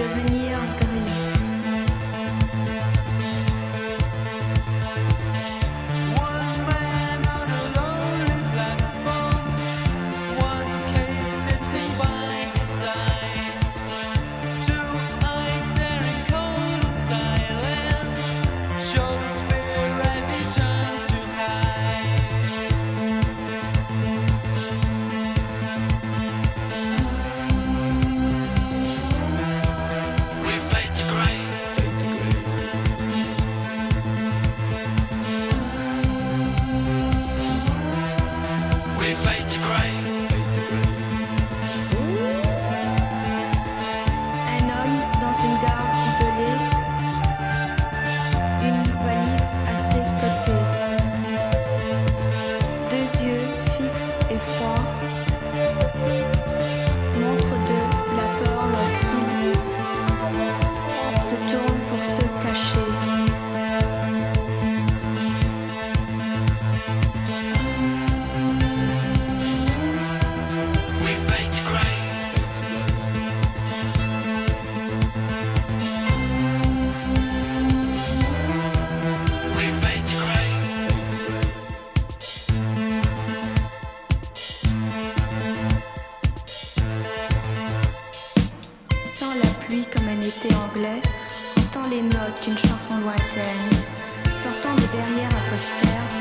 devenir pluie comme un été anglais, entend les notes d'une chanson lointaine, sortant de derrière un poster.